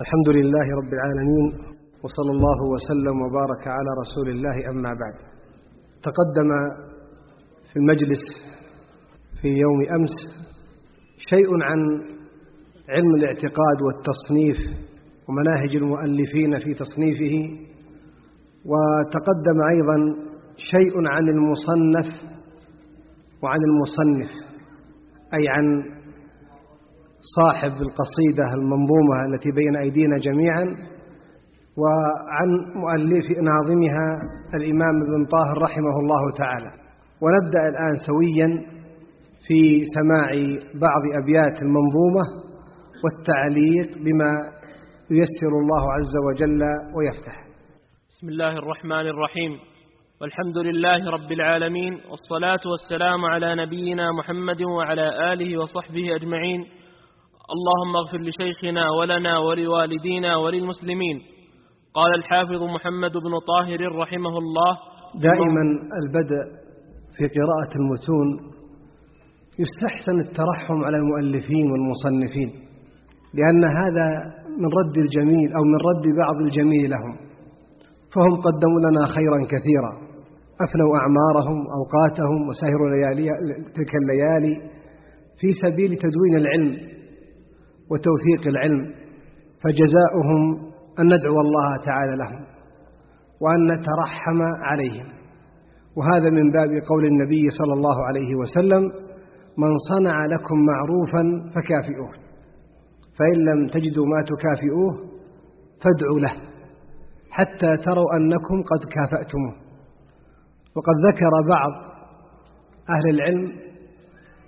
الحمد لله رب العالمين وصلى الله وسلم وبارك على رسول الله أما بعد. تقدم في المجلس في يوم أمس شيء عن علم الاعتقاد والتصنيف ومناهج المؤلفين في تصنيفه وتقدم أيضا شيء عن المصنف وعن المصنف أي عن صاحب القصيدة المنظومة التي بين أيدينا جميعا وعن مؤلف ناظمها الإمام ابن طاهر رحمه الله تعالى. ونبدأ الآن سويا في سماع بعض أبيات المنظومة والتعليق بما ييسر الله عز وجل ويفتح. بسم الله الرحمن الرحيم. والحمد لله رب العالمين والصلاة والسلام على نبينا محمد وعلى آله وصحبه أجمعين. اللهم اغفر لشيخنا ولنا ولوالدينا وللمسلمين. قال الحافظ محمد بن طاهر رحمه الله دائما البدء في قراءة المتون يستحسن الترحم على المؤلفين والمصنفين لأن هذا من رد الجميل أو من رد بعض الجميل لهم فهم قدموا لنا خيرا كثيرا أفنوا أعمارهم أوقاتهم وسهروا ليالي تلك الليالي في سبيل تدوين العلم. وتوثيق العلم فجزاؤهم أن ندعو الله تعالى لهم وأن نترحم عليهم. وهذا من باب قول النبي صلى الله عليه وسلم من صنع لكم معروفا فكافئوه فإن لم تجدوا ما تكافئوه فادعوا له حتى تروا أنكم قد كافأتموه. وقد ذكر بعض أهل العلم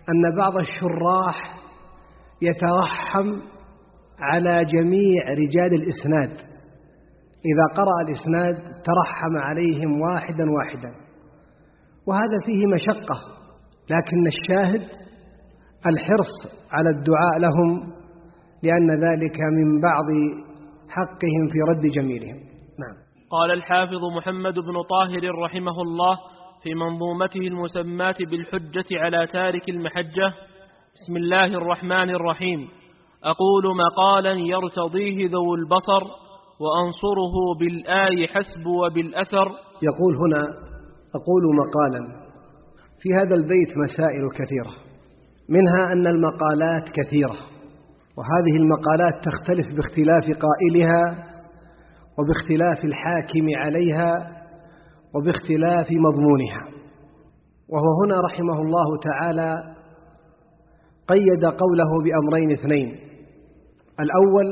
أن بعض الشراح يترحم على جميع رجال الإسناد. إذا قرأ الإسناد ترحم عليهم واحدا واحدا. وهذا فيه مشقة لكن الشاهد الحرص على الدعاء لهم لأن ذلك من بعض حقهم في رد جميلهم. نعم. قال الحافظ محمد بن طاهر رحمه الله في منظومته المسماة بالحجة على تارك المحجة بسم الله الرحمن الرحيم. أقول مقالا يرتضيه ذو البصر وأنصره بالآي حسب وبالأثر. يقول هنا أقول مقالا في هذا البيت مسائل كثيرة منها أن المقالات كثيرة وهذه المقالات تختلف باختلاف قائلها وباختلاف الحاكم عليها وباختلاف مضمونها. وهو هنا رحمه الله تعالى قيد قوله بأمرين اثنين. الأول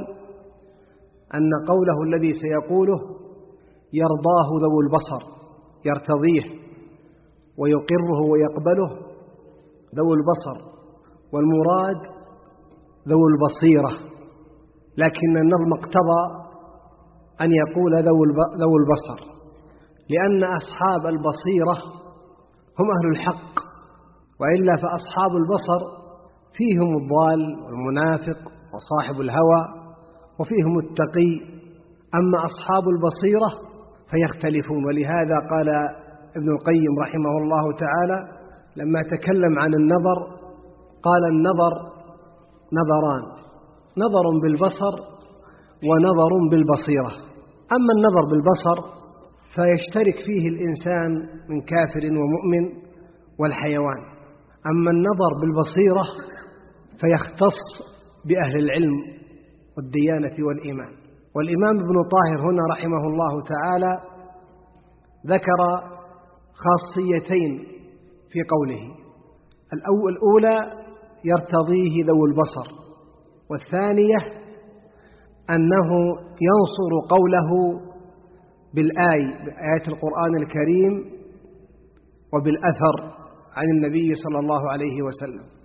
أن قوله الذي سيقوله يرضاه ذو البصر يرتضيه ويقره ويقبله ذو البصر والمراد ذو البصيرة. لكن النظم اقتضى أن يقول ذو البصر لأن أصحاب البصيرة هم أهل الحق وإلا فأصحاب البصر فيهم الضال والمنافق وصاحب الهوى وفيهم التقي أما أصحاب البصيرة فيختلفون. ولهذا قال ابن القيم رحمه الله تعالى لما تكلم عن النظر قال النظر نظران نظر بالبصر ونظر بالبصيرة. أما النظر بالبصر فيشترك فيه الإنسان من كافر ومؤمن والحيوان. أما النظر بالبصيرة فيختص بأهل العلم والديانة والإيمان. والإمام ابن طاهر هنا رحمه الله تعالى ذكر خاصيتين في قوله. الأول الأولى يرتضيه ذو البصر والثانية أنه ينصر قوله بالآي بآيات القرآن الكريم وبالأثر عن النبي صلى الله عليه وسلم.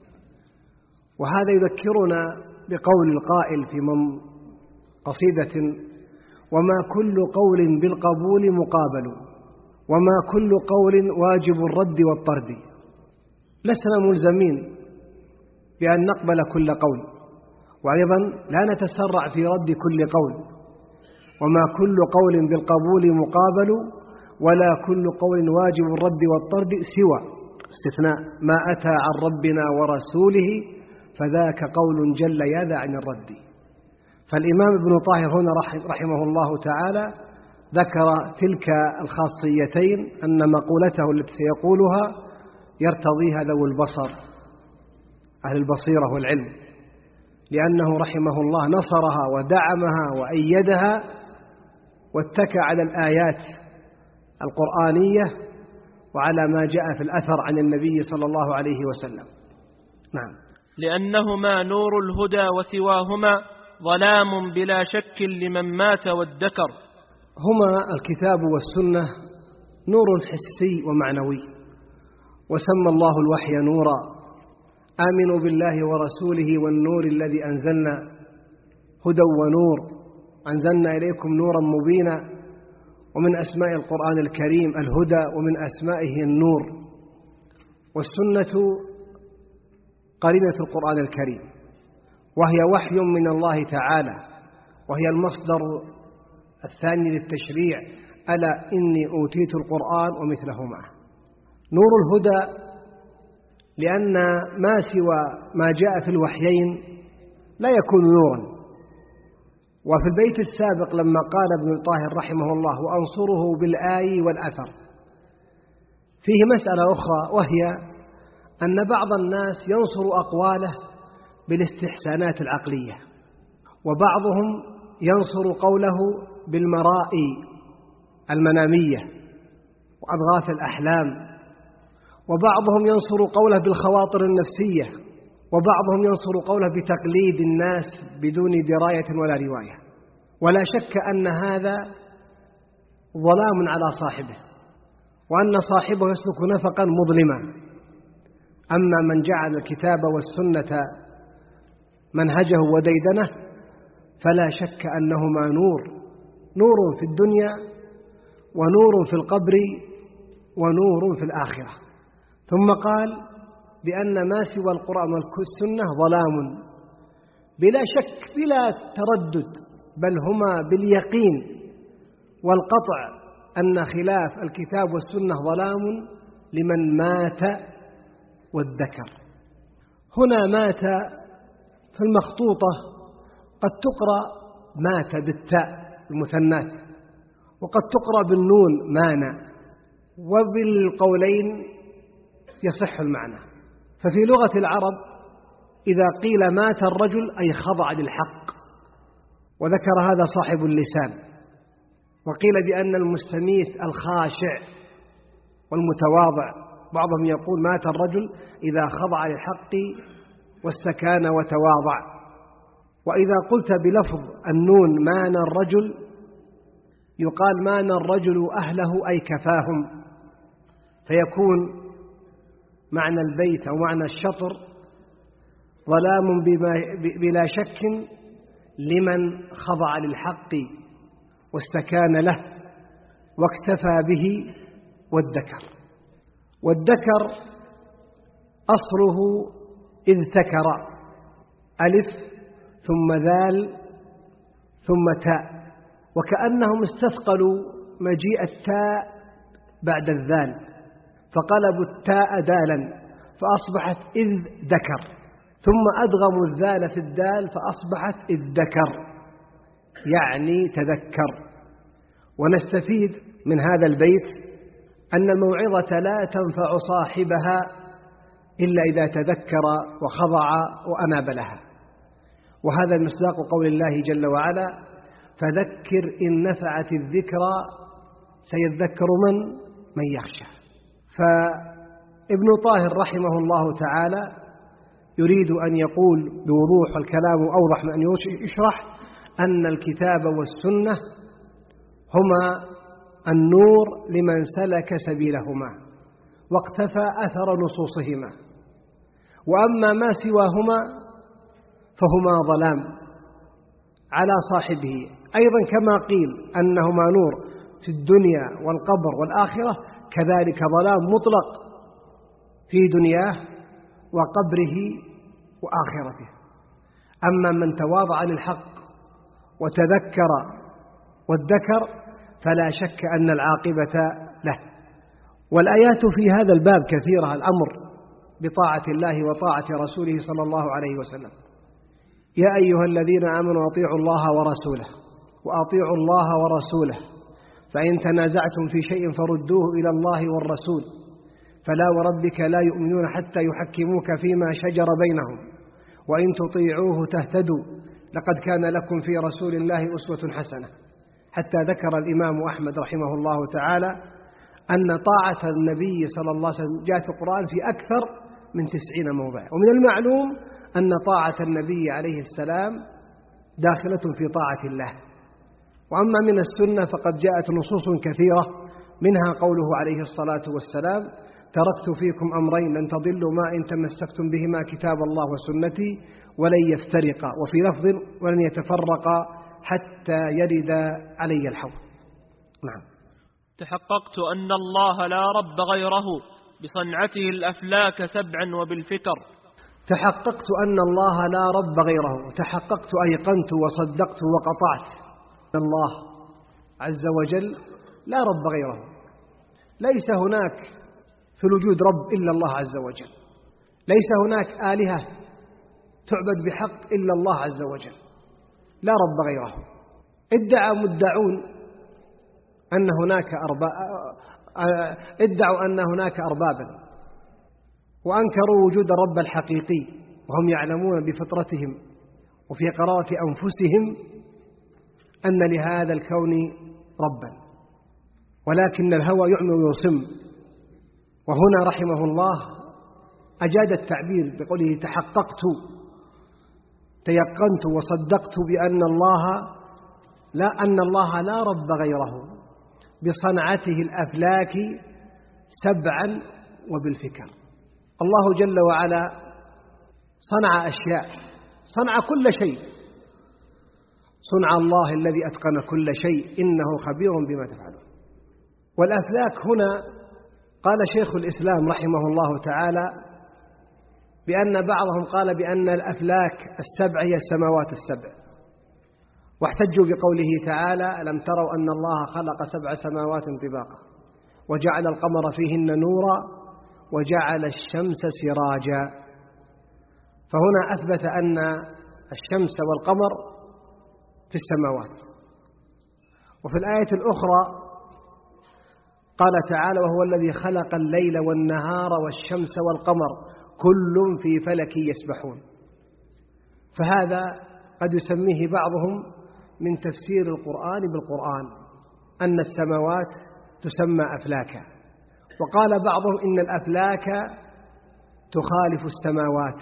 وهذا يذكرنا بقول القائل في من قصيدة وما كل قول بالقبول مقابل وما كل قول واجب الرد والطرد. لسنا ملزمين بأن نقبل كل قول وأيضا لا نتسرع في رد كل قول. وما كل قول بالقبول مقابل ولا كل قول واجب الرد والطرد سوى. استثناء ما أتى عن ربنا ورسوله فذاك قول جل يذا عن الرد. فالإمام ابن طاهر هنا رحمه الله تعالى ذكر تلك الخاصيتين أن مقولته التي سيقولها يرتضيها ذو البصر أهل البصيرة والعلم. لأنه رحمه الله نصرها ودعمها وأيدها واتكى على الآيات القرآنية وعلى ما جاء في الأثر عن النبي صلى الله عليه وسلم. نعم. لأنهما نور الهدى وسواهما ظلام بلا شك لمن مات وادكر. هما الكتاب والسنة نور حسي ومعنوي وسمى الله الوحي نورا. آمنوا بالله ورسوله والنور الذي أنزلنا هدى ونور. أنزلنا إليكم نورا مبينا ومن أسماء القرآن الكريم الهدى ومن أسمائه النور. والسنة قرينة القرآن الكريم وهي وحي من الله تعالى وهي المصدر الثاني للتشريع ألا إني أوتيت القرآن ومثله معه. نور الهدى لأن ما سوى ما جاء في الوحيين لا يكون نورا. وفي البيت السابق لما قال ابن الطاهر رحمه الله وأنصره بالآي والأثر فيه مسألة أخرى وهي أن بعض الناس ينصر أقواله بالاستحسانات العقلية وبعضهم ينصر قوله بالمرائي المنامية وأضغاث الأحلام وبعضهم ينصر قوله بالخواطر النفسية وبعضهم ينصر قوله بتقليد الناس بدون دراية ولا رواية. ولا شك أن هذا ظلام على صاحبه وأن صاحبه يسلك نفقا مظلما. أما من جعل الكتاب والسنة منهجه وديدنه فلا شك أنهما نور نور في الدنيا ونور في القبر ونور في الآخرة. ثم قال بأن ما سوى القرآن والسنة ظلام بلا شك بلا تردد بل هما باليقين والقطع أن خلاف الكتاب والسنة ظلام لمن مات والذكر. هنا مات في المخطوطة قد تقرأ مات بالتاء المثنات وقد تقرأ بالنون مانا وبالقولين يصح المعنى. ففي لغة العرب إذا قيل مات الرجل أي خضع للحق وذكر هذا صاحب اللسان وقيل بأن المستميت الخاشع والمتواضع بعضهم يقول مات الرجل إذا خضع للحق واستكان وتواضع. وإذا قلت بلفظ النون مان الرجل يقال مان الرجل أهله أي كفاهم. فيكون معنى البيت أو معنى الشطر ظلام بلا شك لمن خضع للحق واستكان له واكتفى به والذكر والذكر أصله إذ تكر ألف ثم ذال ثم تاء. وكأنهم استثقلوا مجيء التاء بعد الذال. فقلبوا التاء دالا فأصبحت إذ ذكر. ثم أدغموا الذال في الدال فأصبحت إذ ذكر. يعني تذكر. ونستفيد من هذا البيت أن الموعظة لا تنفع صاحبها إلا إذا تذكر وخضع وأناب لها. وهذا مصداق قول الله جل وعلا فذكر إن نفعت الذكرى سيذكر من؟ من يخشى. فابن طاهر رحمه الله تعالى يريد أن يقول بوضوح الكلام أوضح من أن يشرح أن الكتاب والسنة هما النور لمن سلك سبيلهما واقتفى أثر نصوصهما. وأما ما سواهما فهما ظلام على صاحبه. أيضا كما قيل أنهما نور في الدنيا والقبر والآخرة كذلك ظلام مطلق في دنياه وقبره وآخرته. أما من تواضع للحق وتذكر والذكر فلا شك أن العاقبة له. والآيات في هذا الباب كثيرة الأمر بطاعة الله وطاعة رسوله صلى الله عليه وسلم. يا أيها الذين آمنوا أطيعوا الله ورسوله وأطيعوا الله ورسوله. فإن تنازعتم في شيء فردوه إلى الله والرسول. فلا وربك لا يؤمنون حتى يحكموك فيما شجر بينهم. وإن تطيعوه تهتدوا. لقد كان لكم في رسول الله أسوة حسنة. حتى ذكر الإمام أحمد رحمه الله تعالى أن طاعة النبي صلى الله عليه وسلم جاءت في القرآن في أكثر من تسعين موضع. ومن المعلوم أن طاعة النبي عليه السلام داخلة في طاعة الله. وأما من السنة فقد جاءت نصوص كثيرة منها قوله عليه الصلاة والسلام تركت فيكم أمرين لن تضلوا ما إن تمسكتم بهما كتاب الله وسنتي ولن يفترقا. وفي لفظ ولن يتفرقا. حتى يرد علي الحوض. نعم. تحققت أن الله لا رب غيره بصنعته الأفلاك سبعا وبالفكر تحققت أن الله لا رب غيره. تحققت أيقنت وصدقت وقطعت. أن الله عز وجل لا رب غيره. ليس هناك في الوجود رب إلا الله عز وجل. ليس هناك آلهة تعبد بحق إلا الله عز وجل. لا رب غيره. ادعى مدعون أن هناك أرباب ادعوا أن هناك أربابا. وأنكروا وجود الرب الحقيقي. وهم يعلمون بفطرتهم وفي قرارة أنفسهم أن لهذا الكون ربا. ولكن الهوى يعمي ويصم. وهنا رحمه الله أجاد التعبير بقوله تحققت. تيقنت وصدقت بأن الله لا أن الله لا رب غيره بصنعته الأفلاك سبعا وبالفكر. الله جل وعلا صنع أشياء صنع كل شيء. صنع الله الذي أتقن كل شيء إنه خبير بما تفعلون. والأفلاك هنا قال شيخ الإسلام رحمه الله تعالى بأن بعضهم قال بأن الأفلاك السبع هي السماوات السبع. واحتجوا بقوله تعالى ألم تروا أن الله خلق سبع سماوات طباقا وجعل القمر فيهن نورا وجعل الشمس سراجا. فهنا أثبت أن الشمس والقمر في السماوات. وفي الآية الأخرى قال تعالى وهو الذي خلق الليل والنهار والشمس والقمر. كل في فلك يسبحون. فهذا قد يسميه بعضهم من تفسير القرآن بالقرآن أن السماوات تسمى أفلاكا. وقال بعضهم إن الأفلاك تخالف السماوات.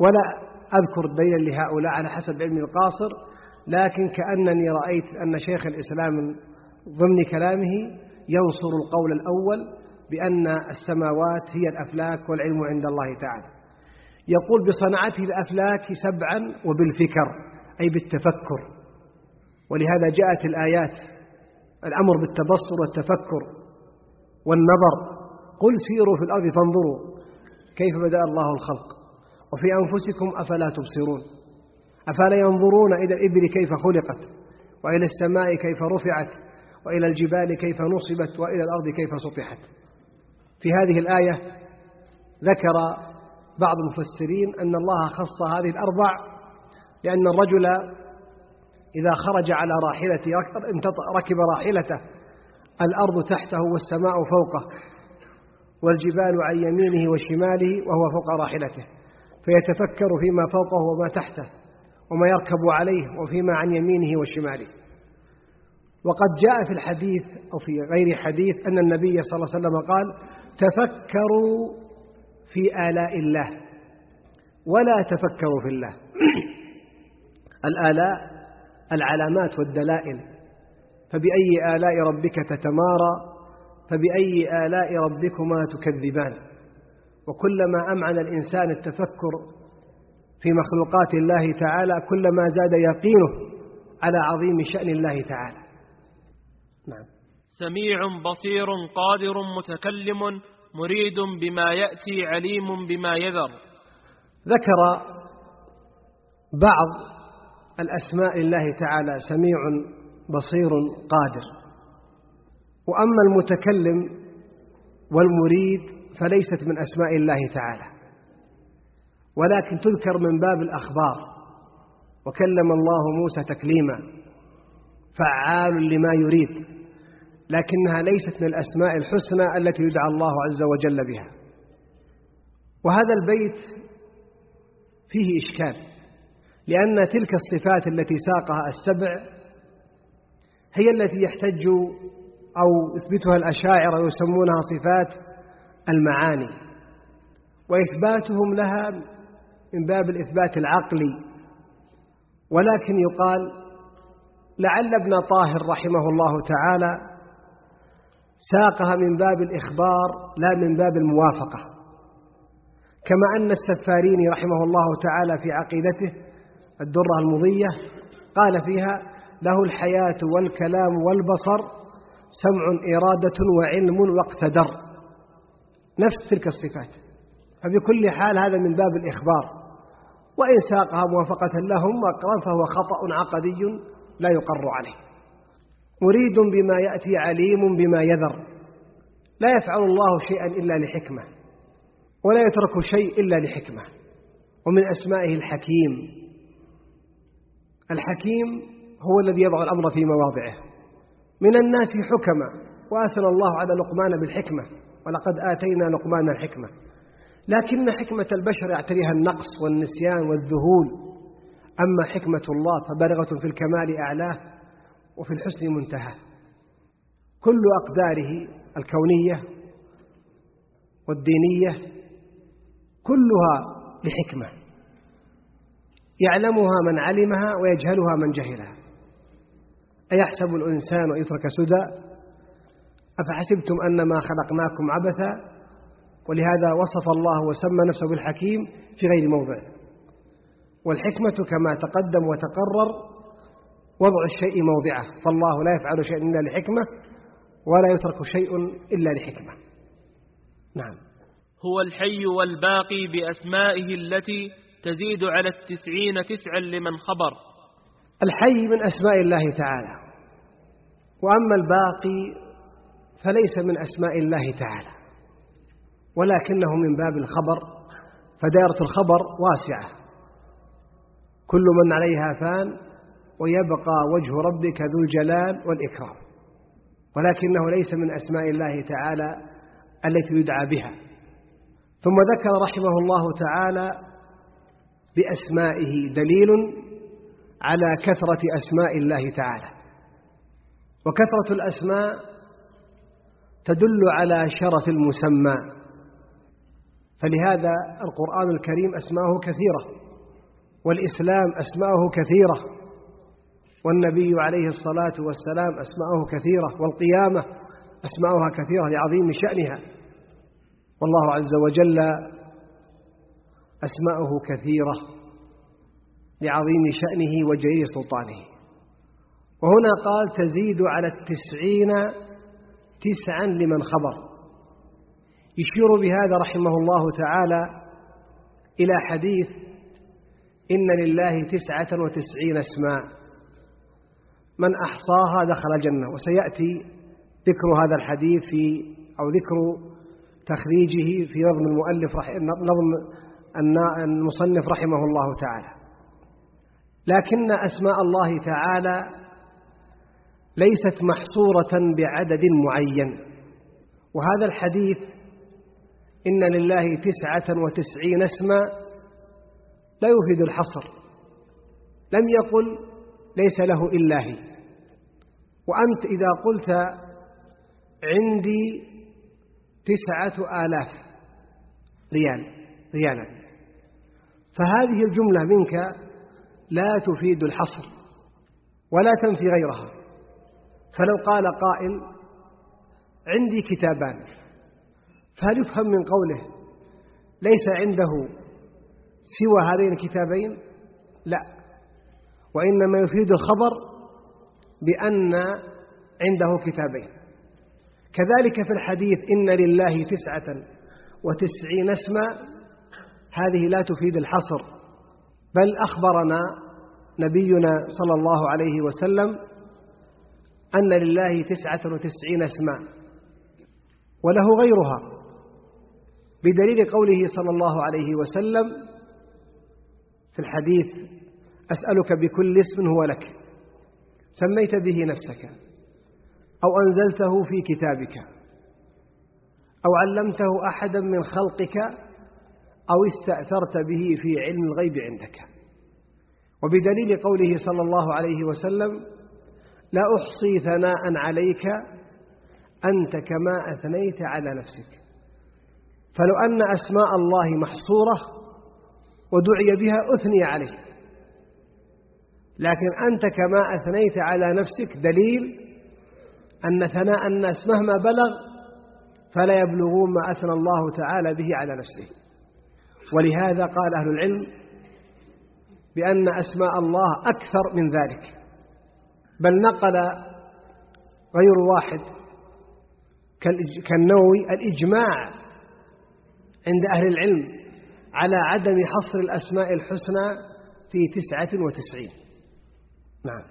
ولا أذكر دليلا لهؤلاء على حسب علمي القاصر لكن كأنني رأيت أن شيخ الإسلام ضمن كلامه ينصر القول الأول بأن السماوات هي الأفلاك والعلم عند الله تعالى. يقول بصنعته الأفلاك سبعا وبالفكر أي بالتفكر. ولهذا جاءت الآيات الأمر بالتبصر والتفكر والنظر. قل سيروا في الأرض فانظروا كيف بدأ الله الخلق. وفي أنفسكم أفلا تبصرون. أفلا ينظرون إلى الإبل كيف خلقت وإلى السماء كيف رفعت وإلى الجبال كيف نصبت وإلى الأرض كيف سطحت. في هذه الآية ذكر بعض المفسرين أن الله خص هذه الأربع لأن الرجل إذا خرج على راحلته ركب راحلته الأرض تحته والسماء فوقه والجبال عن يمينه وشماله وهو فوق راحلته فيتفكر فيما فوقه وما تحته وما يركب عليه وفيما عن يمينه وشماله. وقد جاء في الحديث أو في غير حديث أن النبي صلى الله عليه وسلم قال تفكروا في آلاء الله ولا تفكروا في الله. الآلاء العلامات والدلائل. فبأي آلاء ربك تتمارى؟ فبأي آلاء ربكما تكذبان؟ وكلما أمعن الإنسان التفكر في مخلوقات الله تعالى كلما زاد يقينه على عظيم شأن الله تعالى. نعم. سميع بصير قادر متكلم مريد بما يأتي عليم بما يذر. ذكر بعض الأسماء الله تعالى سميع بصير قادر. وأما المتكلم والمريد فليست من أسماء الله تعالى. ولكن تذكر من باب الأخبار. وكلم الله موسى تكليما. فعال لما يريد. لكنها ليست من الأسماء الحسنى التي يدعى الله عز وجل بها. وهذا البيت فيه إشكال لأن تلك الصفات التي ساقها السبع هي التي يحتج أو يثبتها الأشاعرة يسمونها صفات المعاني وإثباتهم لها من باب الإثبات العقلي. ولكن يقال لعل ابن طاهر رحمه الله تعالى ساقها من باب الإخبار لا من باب الموافقة. كما أن السفاريني رحمه الله تعالى في عقيدته الدرة المضية قال فيها له الحياة والكلام والبصر سمع إرادة وعلم واقتدر. نفس تلك الصفات. فبكل حال هذا من باب الإخبار. وإن ساقها موافقة لهم فهو خطأ عقدي لا يقر عليه. مريد بما يأتي عليم بما يذر. لا يفعل الله شيئا إلا لحكمة ولا يترك شيء إلا لحكمة. ومن أسمائه الحكيم. الحكيم هو الذي يضع الأمر في مواضعه. من الناس حكما وآثنى الله على لقمان بالحكمة ولقد آتينا لقمان الحكمة. لكن حكمة البشر يعتريها النقص والنسيان والذهول. أما حكمة الله فبالغة في الكمال أعلاه وفي الحسن منتهى. كل أقداره الكونية والدينية كلها لحكمة يعلمها من علمها ويجهلها من جهلها. أيحسب الإنسان يترك سدى؟ أفحسبتم أنما خلقناكم عبثا؟ ولهذا وصف الله وسمى نفسه بالحكيم في غير موضع. والحكمة كما تقدم وتقرر وضع الشيء موضعه. فالله لا يفعل شيئا إلا لحكمة ولا يترك شيء إلا لحكمة. نعم. هو الحي والباقي بأسمائه التي تزيد على التسعين تسعا لمن خبر. الحي من أسماء الله تعالى. وأما الباقي فليس من أسماء الله تعالى. ولكنه من باب الخبر. فدائرة الخبر واسعة. كل من عليها فان ويبقى وجه ربك ذو الجلال والإكرام. ولكنه ليس من أسماء الله تعالى التي يدعى بها. ثم ذكر رحمه الله تعالى بأسمائه دليل على كثرة أسماء الله تعالى. وكثرة الأسماء تدل على شرف المسمى. فلهذا القرآن الكريم أسماءه كثيرة والإسلام أسماءه كثيرة. والنبي عليه الصلاة والسلام أسماءه كثيرة والقيامة أسماؤها كثيرة لعظيم شأنها. والله عز وجل أسماؤه كثيرة لعظيم شأنه وجليل سلطانه. وهنا قال تزيد على التسعين تسعا لمن خبر. يشير بهذا رحمه الله تعالى إلى حديث إن لله تسعة وتسعين اسماء. من أحصاها دخل الجنة وسيأتي ذكر هذا الحديث في أو ذكر تخريجه في نظم المؤلف نظم المصنف رحمه الله تعالى. لكن أسماء الله تعالى ليست محصورة بعدد معين. وهذا الحديث إن لله تسعة وتسعين اسما لا يفيد الحصر. لم يقل ليس له إلا هي. وأنت إذا قلت عندي تسعة آلاف ريال ريالا فهذه الجملة منك لا تفيد الحصر ولا تنفي غيرها. فلو قال قائل عندي كتابان فهل يفهم من قوله ليس عنده سوى هذين الكتابين؟ لا. وإنما يفيد الخبر بأن عنده كتابين. كذلك في الحديث إن لله تسعة وتسعين اسما هذه لا تفيد الحصر بل أخبرنا نبينا صلى الله عليه وسلم أن لله تسعة وتسعين اسما وله غيرها بدليل قوله صلى الله عليه وسلم في الحديث أسألك بكل اسم هو لك. سميت به نفسك. أو أنزلته في كتابك. أو علمته أحدا من خلقك. أو استأثرت به في علم الغيب عندك. وبدليل قوله صلى الله عليه وسلم لا أحصي ثناء عليك أنت كما أثنيت على نفسك. فلو أن أسماء الله محصورة ودعي بها أثني عليه. لكن أنت كما أثنيت على نفسك دليل أن ثناء الناس مهما بلغ فلا يبلغون ما أثنى الله تعالى به على نفسه. ولهذا قال أهل العلم بأن أسماء الله أكثر من ذلك. بل نقل غير واحد كالنووي الإجماع عند أهل العلم على عدم حصر الأسماء الحسنى في تسعة وتسعين. نعم.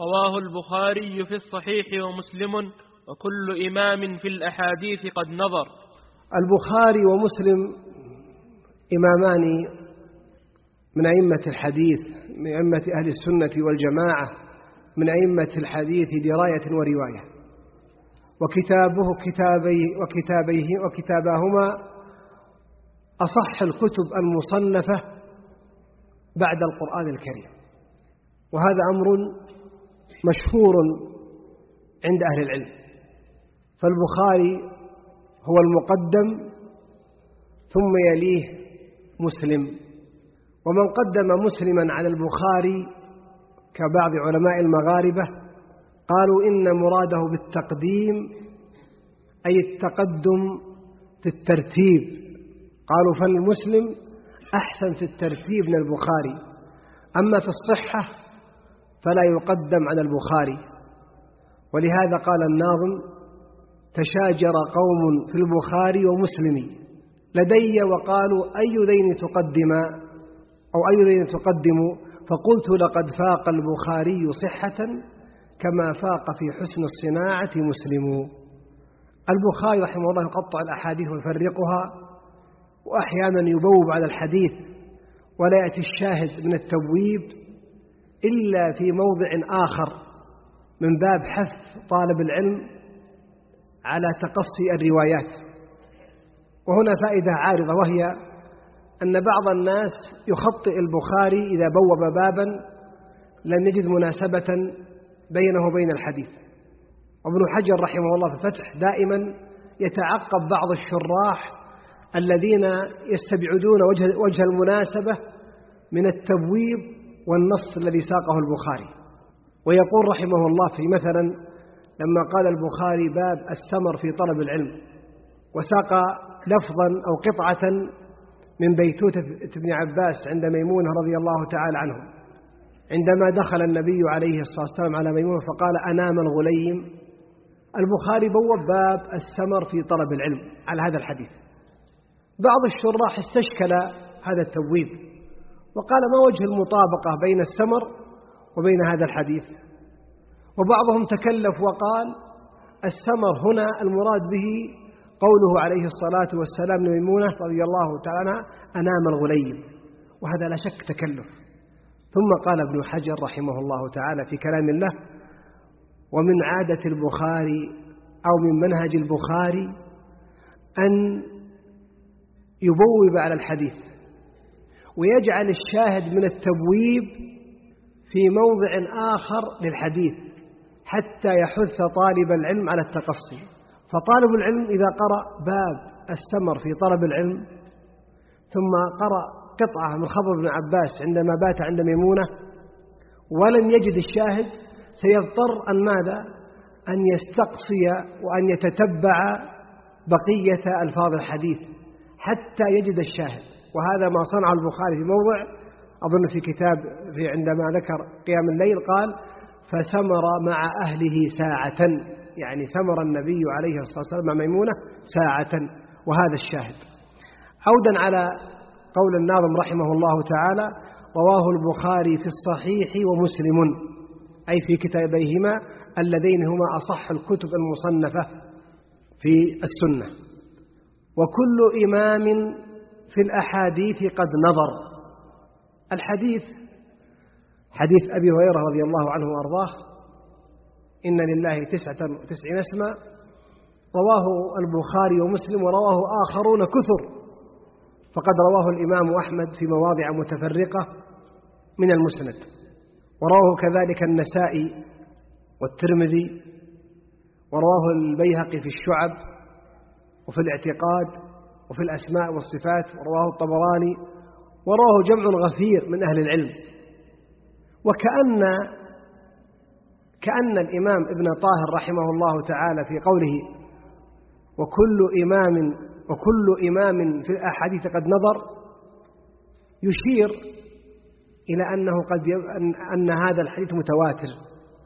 رواه البخاري في الصحيح ومسلم وكل إمام في الأحاديث قد نظر. البخاري ومسلم إمامان من أئمة الحديث من أئمة أهل السنة والجماعة من أئمة الحديث دراية ورواية. وكتابه كتابي وكتابيه وكتاباهما أصح الكتب المصنفة بعد القرآن الكريم. وهذا أمر مشهور عند أهل العلم. فالبخاري هو المقدم ثم يليه مسلم. ومن قدم مسلما على البخاري كبعض علماء المغاربة قالوا إن مراده بالتقديم أي التقدم في الترتيب. قالوا فالمسلم أحسن في الترتيب من البخاري. أما في الصحة فلا يقدم على البخاري. ولهذا قال الناظم تشاجر قوم في البخاري ومسلم لدي وقالوا أي ذين تقدم؟ أو أي ذين تقدم؟ فقلت لقد فاق البخاري صحة كما فاق في حسن الصناعة مسلم. البخاري رحمه الله يقطع الأحاديث ويفرقها وأحيانا يبوب على الحديث ولا يأتي الشاهد من التبويب. إلا في موضع آخر من باب حث طالب العلم على تقصي الروايات. وهنا فائدة عارضة وهي أن بعض الناس يخطئ البخاري إذا بوب بابا لم يجد مناسبة بينه وبين الحديث. وابن حجر رحمه الله في الفتح دائما يتعقب بعض الشراح الذين يستبعدون وجه, وجه المناسبة من التبويب والنص الذي ساقه البخاري. ويقول رحمه الله في مثلا لما قال البخاري باب السمر في طلب العلم وساق لفظا أو قطعة من بيتوتة ابن عباس عند ميمونة رضي الله تعالى عنه عندما دخل النبي عليه الصلاة والسلام على ميمونة فقال أنام الغليم. البخاري بوب باب السمر في طلب العلم على هذا الحديث. بعض الشراح استشكل هذا التبويب وقال ما وجه المطابقة بين السمر وبين هذا الحديث؟ وبعضهم تكلف وقال السمر هنا المراد به قوله عليه الصلاة والسلام لميمونة رضي الله تعالى أنام الغليم. وهذا لا شك تكلف. ثم قال ابن حجر رحمه الله تعالى في كلام الله ومن عادة البخاري أو من منهج البخاري أن يبوب على الحديث. ويجعل الشاهد من التبويب في موضع آخر للحديث حتى يحث طالب العلم على التقصي. فطالب العلم إذا قرأ باب السمر في طلب العلم ثم قرأ قطعة من خبر ابن عباس عندما بات عند ميمونة ولم يجد الشاهد سيضطر أن ماذا؟ أن يستقصي وأن يتتبع بقية ألفاظ الحديث حتى يجد الشاهد. وهذا ما صنع البخاري في موضع أظن في كتاب في عندما ذكر قيام الليل قال فسمر مع أهله ساعة. يعني ثمر النبي عليه الصلاة والسلام مع ميمونة ساعة وهذا الشاهد. عودا على قول الناظم رحمه الله تعالى رواه البخاري في الصحيح ومسلم. أي في كتابيهما اللذين هما أصح الكتب المصنفة في السنة. وكل إمام في الأحاديث قد نظر. الحديث حديث أبي هريرة رضي الله عنه وأرضاه إن لله تسعة وتسعين اسما رواه البخاري ومسلم ورواه آخرون كثر فقد رواه الإمام أحمد في مواضع متفرقة من المسند. ورواه كذلك النسائي والترمذي ورواه البيهقي في الشعب وفي الاعتقاد وفي الأسماء والصفات ورواه الطبراني ورواه جمع غفير من أهل العلم. وكأن كأن الإمام ابن طاهر رحمه الله تعالى في قوله وكل إمام وكل إمام في الأحاديث قد نظر يشير إلى أنه قد أن هذا الحديث متواتر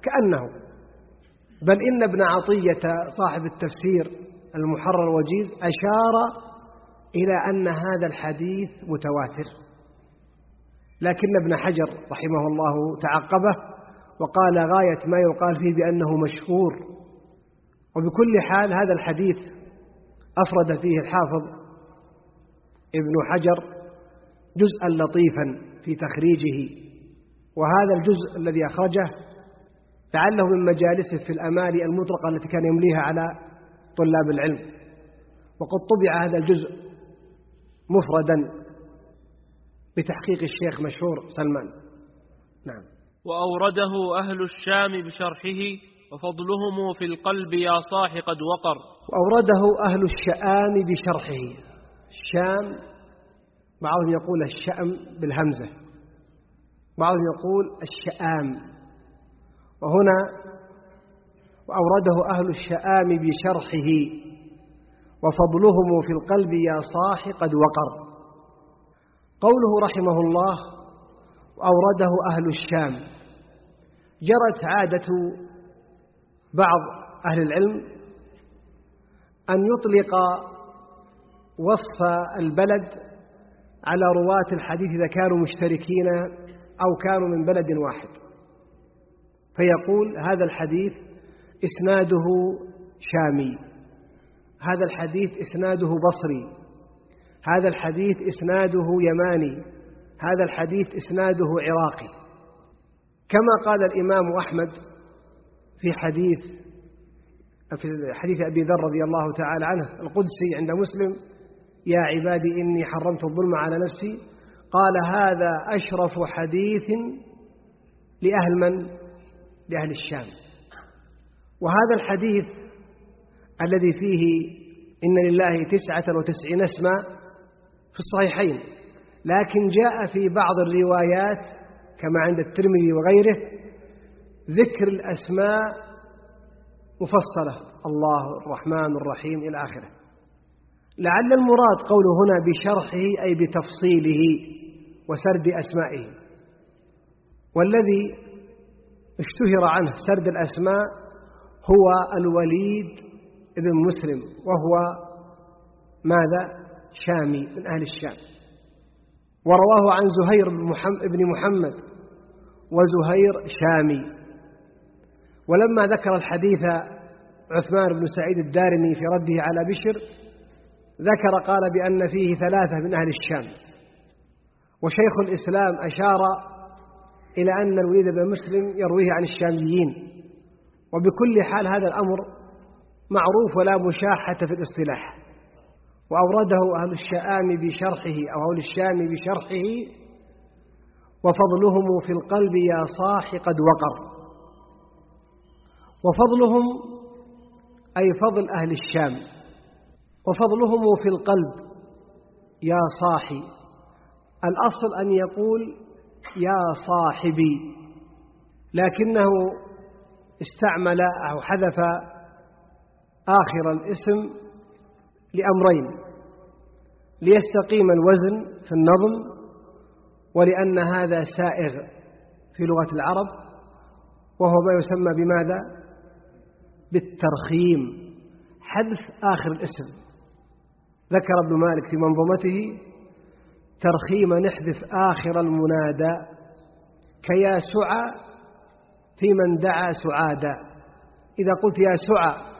كأنه. بل إن ابن عطية صاحب التفسير المحرر الوجيز أشار إلى أن هذا الحديث متواتر. لكن ابن حجر رحمه الله تعقبه وقال غاية ما يقال فيه بأنه مشهور. وبكل حال هذا الحديث أفرد فيه الحافظ ابن حجر جزءا لطيفا في تخريجه. وهذا الجزء الذي أخرجه لعله من مجالسه في الأمالي المطلقة التي كان يمليها على طلاب العلم. وقد طبع هذا الجزء مفردا بتحقيق الشيخ مشهور سلمان. نعم. وأورده أهل الشام بشرحه وفضلهم في القلب يا صاح قد وقر. وأورده أهل الشآم بشرحه. الشام بعضهم يقول الشأم بالهمزة. بعضهم يقول الشآم. وهنا وأورده أهل الشآم بشرحه. وفضلهم في القلب يا صاح قد وقر. قوله رحمه الله وأورده أهل الشام جرت عادة بعض أهل العلم أن يطلق وصف البلد على رواة الحديث إذا كانوا مشتركين أو كانوا من بلد واحد. فيقول هذا الحديث إسناده شامي هذا الحديث إسناده بصري هذا الحديث إسناده يماني هذا الحديث إسناده عراقي. كما قال الإمام أحمد في حديث في حديث أبي ذر رضي الله تعالى عنه القدسي عند مسلم يا عبادي إني حرمت الظلم على نفسي. قال هذا أشرف حديث لأهل من؟ لأهل الشام. وهذا الحديث الذي فيه إن لله تسعة وتسعين اسما في الصحيحين. لكن جاء في بعض الروايات كما عند الترمذي وغيره ذكر الأسماء مفصلة. الله الرحمن الرحيم إلى آخره. لعل المراد قوله هنا بشرحه أي بتفصيله وسرد أسمائه. والذي اشتهر عنه سرد الأسماء هو الوليد ابن مسلم وهو ماذا؟ شامي من أهل الشام. ورواه عن زهير بن محمد وزهير شامي. ولما ذكر الحديث عثمان بن سعيد الدارمي في رده على بشر ذكر قال بأن فيه ثلاثة من أهل الشام. وشيخ الإسلام أشار إلى أن الوليد بن مسلم يرويه عن الشاميين. وبكل حال هذا الأمر معروف ولا مشاحة في الاصطلاح. وأورده أهل الشآم بشرحه أو أهل الشام بشرحه وفضلهم في القلب يا صاح قد وقر. وفضلهم أي فضل أهل الشام. وفضلهم في القلب يا صاحي الأصل أن يقول يا صاحبي لكنه استعمل أو حذف آخر الاسم لأمرين ليستقيم الوزن في النظم ولأن هذا سائغ في لغة العرب وهو ما يسمى بماذا؟ بالترخيم حذف آخر الاسم. ذكر ابن مالك في منظومته ترخيم نحذف آخر المنادى كيا سعى في من دعا سعادا. إذا قلت يا سعى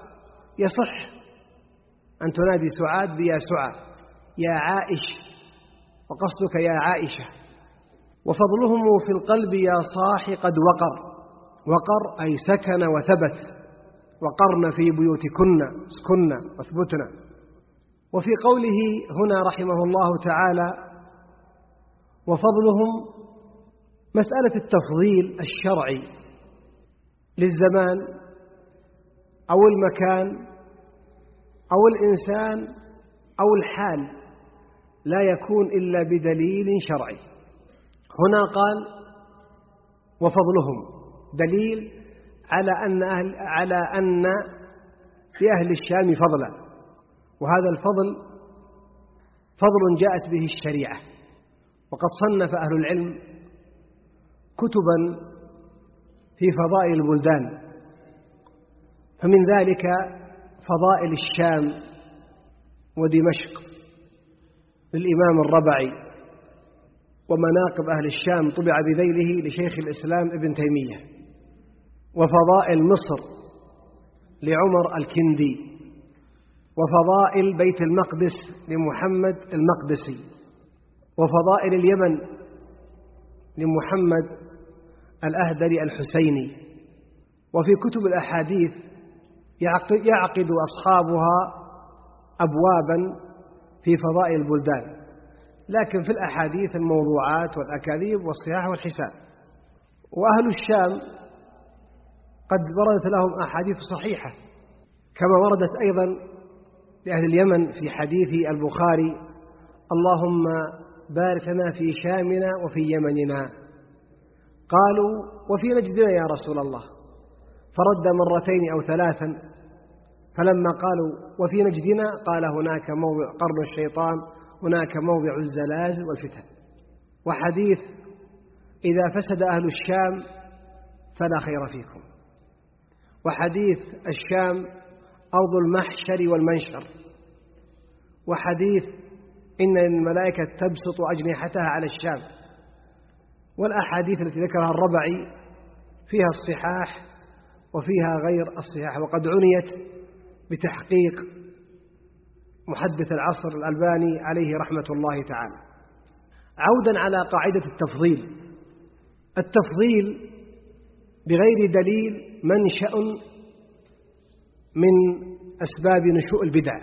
يصح أن تنادي سعاد بيا سعى يا عائش وقصدك يا عائشة. وفضلهم في القلب يا صاح قد وقر وقر أي سكن وثبت وقرن في بيوتكن اسكن واثبتن. وفي قوله هنا رحمه الله تعالى وفضلهم مسألة التفضيل الشرعي للزمان أو المكان أو الإنسان أو الحال لا يكون إلا بدليل شرعي. هنا قال وفضلهم. دليل على أن أهل على أن لأهل الشام فضلا وهذا الفضل فضل جاءت به الشريعة وقد صنف أهل العلم كتبا في فضائل البلدان. فمن ذلك فضائل الشام ودمشق للإمام الربعي ومناقب أهل الشام طبع بذيله لشيخ الإسلام ابن تيمية وفضائل مصر لعمر الكندي وفضائل بيت المقدس لمحمد المقدسي وفضائل اليمن لمحمد الأهدري الحسيني وفي كتب الأحاديث يعقد أصحابها أبوابا في فضائل البلدان. لكن في الأحاديث الموضوعات والأكاذيب والصياح والحساب. وأهل الشام قد وردت لهم أحاديث صحيحة. كما وردت أيضا لأهل اليمن في حديث البخاري اللهم بارك لنا في شامنا وفي يمننا. قالوا وفي نجدنا يا رسول الله. فرد مرتين أو ثلاثا فلما قالوا وفي نجدنا قال هناك موضع قرن الشيطان هناك موضع الزلازل والفتن. وحديث إذا فسد أهل الشام فلا خير فيكم. وحديث الشام أرض المحشر والمنشر. وحديث إن الملائكة تبسط أجنحتها على الشام. والأحاديث التي ذكرها الربعي فيها الصحاح وفيها غير الصحاح. وقد عنيت بتحقيق محدث العصر الألباني عليه رحمة الله تعالى. عودا على قاعدة التفضيل. التفضيل بغير دليل منشأ من أسباب نشوء البدع.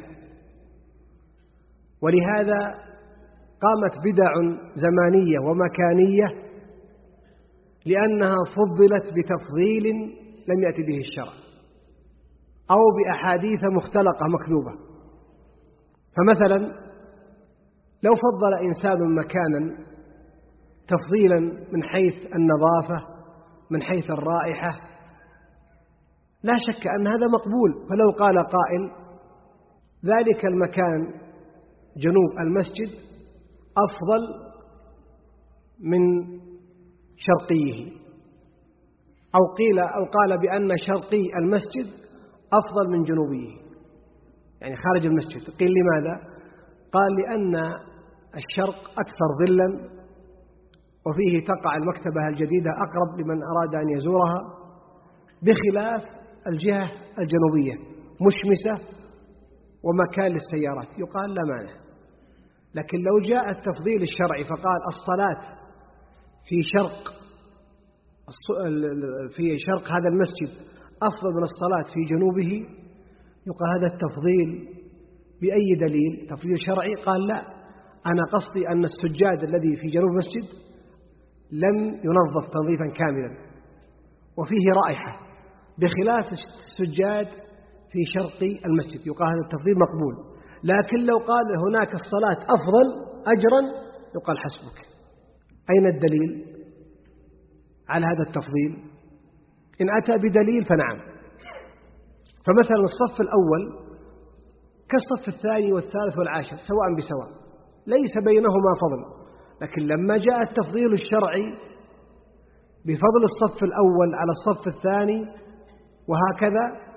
ولهذا قامت بدع زمانية ومكانية لأنها فضلت بتفضيل لم يأتي به الشرع. أو بأحاديث مختلقة مكذوبة. فمثلا لو فضل إنسان مكانا تفضيلا من حيث النظافة من حيث الرائحة لا شك أن هذا مقبول. فلو قال قائل ذلك المكان جنوب المسجد أفضل من شرقيه. أو قيل أو قال بأن شرقي المسجد أفضل من جنوبيه يعني خارج المسجد. قيل لماذا؟ قال لأن الشرق أكثر ظلا وفيه تقع المكتبة الجديدة أقرب لمن أراد أن يزورها بخلاف الجهة الجنوبية. مشمسة ومكان للسيارات. يقال لا مانع. لكن لو جاء التفضيل الشرعي فقال الصلاة في شرق في شرق هذا المسجد أفضل من الصلاة في جنوبه؟ يقال هذا التفضيل بأي دليل؟ تفضيل شرعي؟ قال لا. أنا قصدي أن السجاد الذي في جنوب المسجد لم ينظف تنظيفا كاملا وفيه رائحة بخلاف السجاد في شرق المسجد. يقال هذا التفضيل مقبول. لكن لو قال هناك الصلاة أفضل أجرا يقال حسبك. أين الدليل على هذا التفضيل؟ إن أتى بدليل فنعم. فمثلا الصف الأول كالصف الثاني والثالث والعاشر سواء بسواء ليس بينهما فضل لكن لما جاء التفضيل الشرعي بفضل الصف الأول على الصف الثاني وهكذا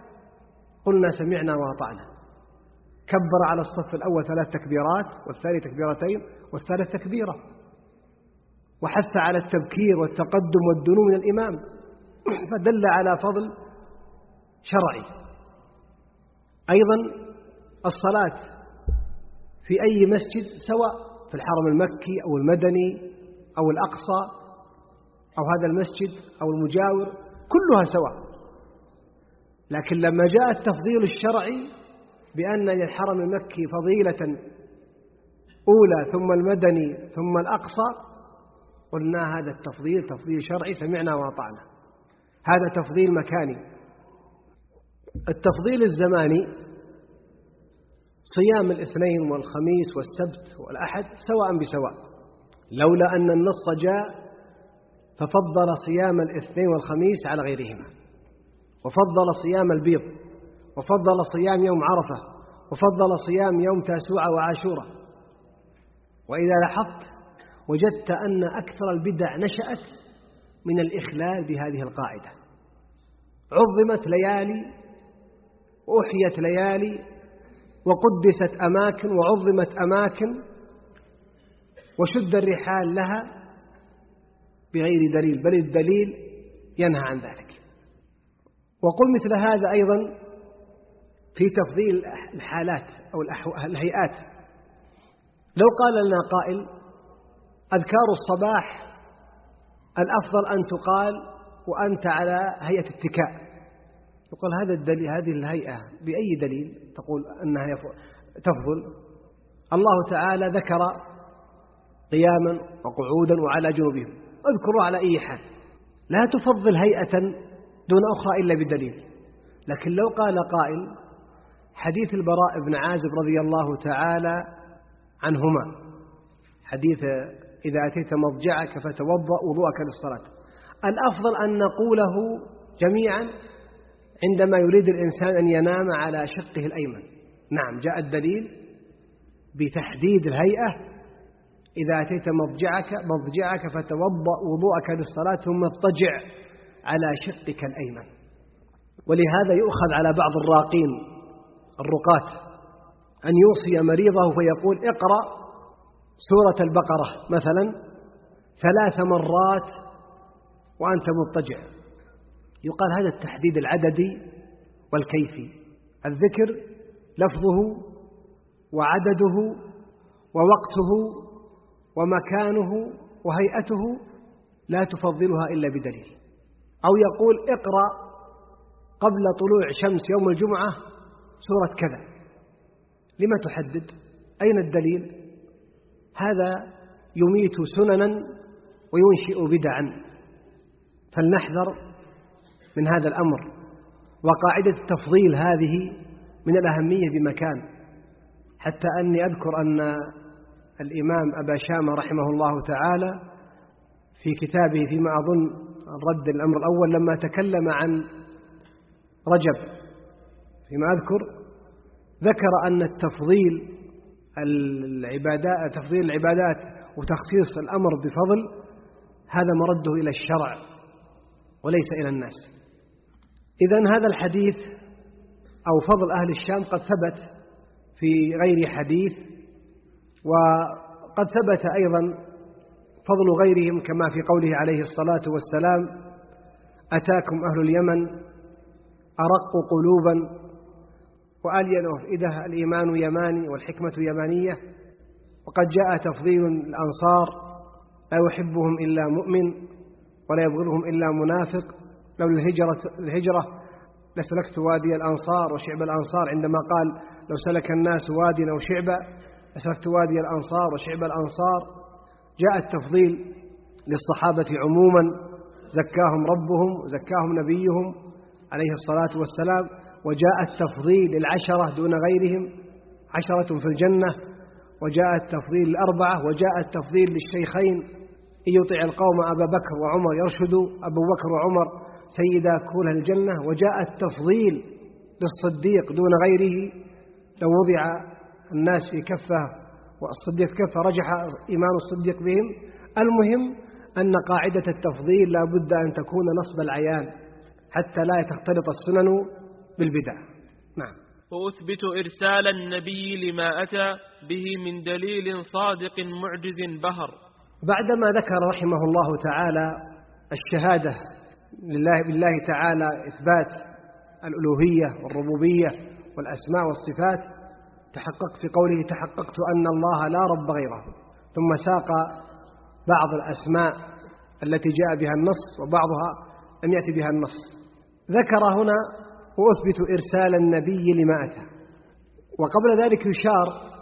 قلنا سمعنا وأطعنا. كبر على الصف الأول ثلاث تكبيرات والثاني تكبيرتين والثالث تكبيرة. وحث على التبكير والتقدم والدنو من الإمام. فدل على فضل شرعي. أيضا الصلاة في أي مسجد سواء في الحرم المكي أو المدني أو الأقصى أو هذا المسجد أو المجاور كلها سواء. لكن لما جاء التفضيل الشرعي بأن للحرم المكي فضيلة أولى ثم المدني ثم الأقصى قلنا هذا التفضيل تفضيل شرعي سمعنا وأطعنا. هذا تفضيل مكاني. التفضيل الزماني صيام الاثنين والخميس والسبت والأحد سواء بسواء. لولا أن النص جاء ففضل صيام الاثنين والخميس على غيرهما. وفضل صيام البيض وفضل صيام يوم عرفة وفضل صيام يوم تاسوع وعاشورة. وإذا لاحظت وجدت أن أكثر البدع نشأت من الإخلال بهذه القاعدة. عظمت ليالي وأحيت ليالي وقدست أماكن وعظمت أماكن وشد الرحال لها بغير دليل بل الدليل ينهى عن ذلك. وقل مثل هذا أيضا في تفضيل الحالات أو الهيئات. لو قال لنا قائل أذكار الصباح الأفضل أن تقال وأنت على هيئة اتكاء. يقول هذا الدليل هذه الهيئة بأي دليل؟ تقول أنها تفضل. الله تعالى ذكر قياما وقعودا وعلى جنوبهم. اذكروا على أي حال. لا تفضل هيئة دون أخرى إلا بدليل. لكن لو قال قائل حديث البراء بن عازب رضي الله تعالى عنهما حديث إذا أتيت مضجعك فتوضأ وضوءك للصلاة. الأفضل أن نقوله جميعا عندما يريد الإنسان أن ينام على شقه الأيمن. نعم جاء الدليل بتحديد الهيئة. إذا أتيت مضجعك مضجعك فتوضأ وضوءك للصلاة ثم اضطجع على شقك الأيمن. ولهذا يؤخذ على بعض الراقين الرقاة أن يوصي مريضه فيقول اقرأ سورة البقرة مثلا ثلاث مرات وأنت مضطجع. يقال هذا التحديد العددي والكيفي. الذكر لفظه وعدده ووقته ومكانه وهيئته لا تفضلها إلا بدليل. أو يقول اقرأ قبل طلوع شمس يوم الجمعة سورة كذا. لما تحدد؟ أين الدليل؟ هذا يميت سننا وينشئ بدعا. فلنحذر من هذا الأمر. وقاعدة التفضيل هذه من الأهمية بمكان. حتى أني أذكر أن الإمام أبا شامة رحمه الله تعالى في كتابه فيما أظن رد الأمر الأول لما تكلم عن رجب. فيما أذكر ذكر أن التفضيل العبادات تفضيل العبادات وتخصيص الأمر بفضل هذا مرده إلى الشرع وليس إلى الناس. إذا هذا الحديث أو فضل أهل الشام قد ثبت في غير حديث وقد ثبت أيضا فضل غيرهم كما في قوله عليه الصلاة والسلام أتاكم أهل اليمن أرق قلوبا وألين أفئدة الإيمان يماني والحكمة يمانية وقد جاء تفضيل الأنصار لا يحبهم إلا مؤمن ولا يبغضهم إلا منافق. لو الهجرة, الهجرة لسلكت وادي الأنصار وشعب الأنصار عندما قال لو سلك الناس وادي أو شعبا لسلكت وادي الأنصار وشعب الأنصار. جاء التفضيل للصحابة عموما زكاهم ربهم وزكاهم نبيهم عليه الصلاة والسلام. وجاء التفضيل للعشرة دون غيرهم عشرة في الجنة وجاء التفضيل الأربعة وجاء التفضيل للشيخين إن يطع القوم أبا بكر وعمر يرشدوا أبو بكر وعمر سيدا كل الجنة وجاء التفضيل للصديق دون غيره لو وضع الناس في كفة والصديق كفة رجح إيمان الصديق بهم المهم أن قاعدة التفضيل لا بد أن تكون نصب العيان حتى لا تختلط السنن بالبدع. نعم. وأثبت إرسال النبي لما أتى به من دليل صادق معجز بهر. بعدما ذكر رحمه الله تعالى الشهادة لله بالله تعالى إثبات الألوهية والربوبية والأسماء والصفات تحقق في قوله تحققت أن الله لا رب غيره. ثم ساق بعض الأسماء التي جاء بها النص وبعضها لم يأتي بها النص. ذكر هنا وأثبت إرسال النبي لما أتى. وقبل ذلك يشار